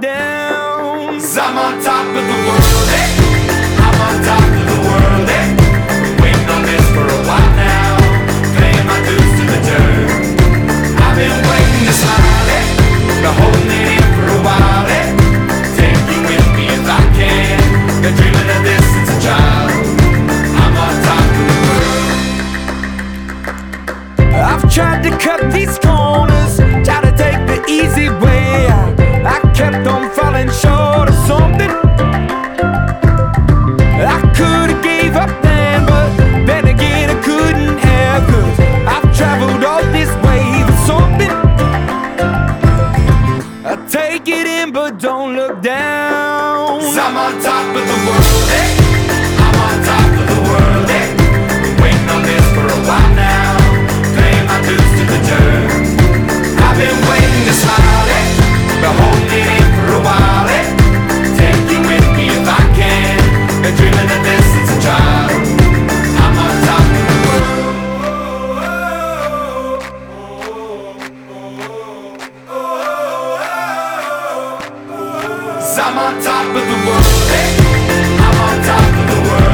down. Cause I'm on top of the world, eh? I'm on top of the world, eh? Waiting on this for a while now. Paying my dues to the dirt. I've been waiting to smile, eh? Been holding it in for a while, eh? Take you with me if I can. Been dreaming of this since a child. I'm on top of the world. I've tried to cut these don't look down. Cause I'm on top of the world, eh? I'm on top of the world, eh? I'm on top of the world,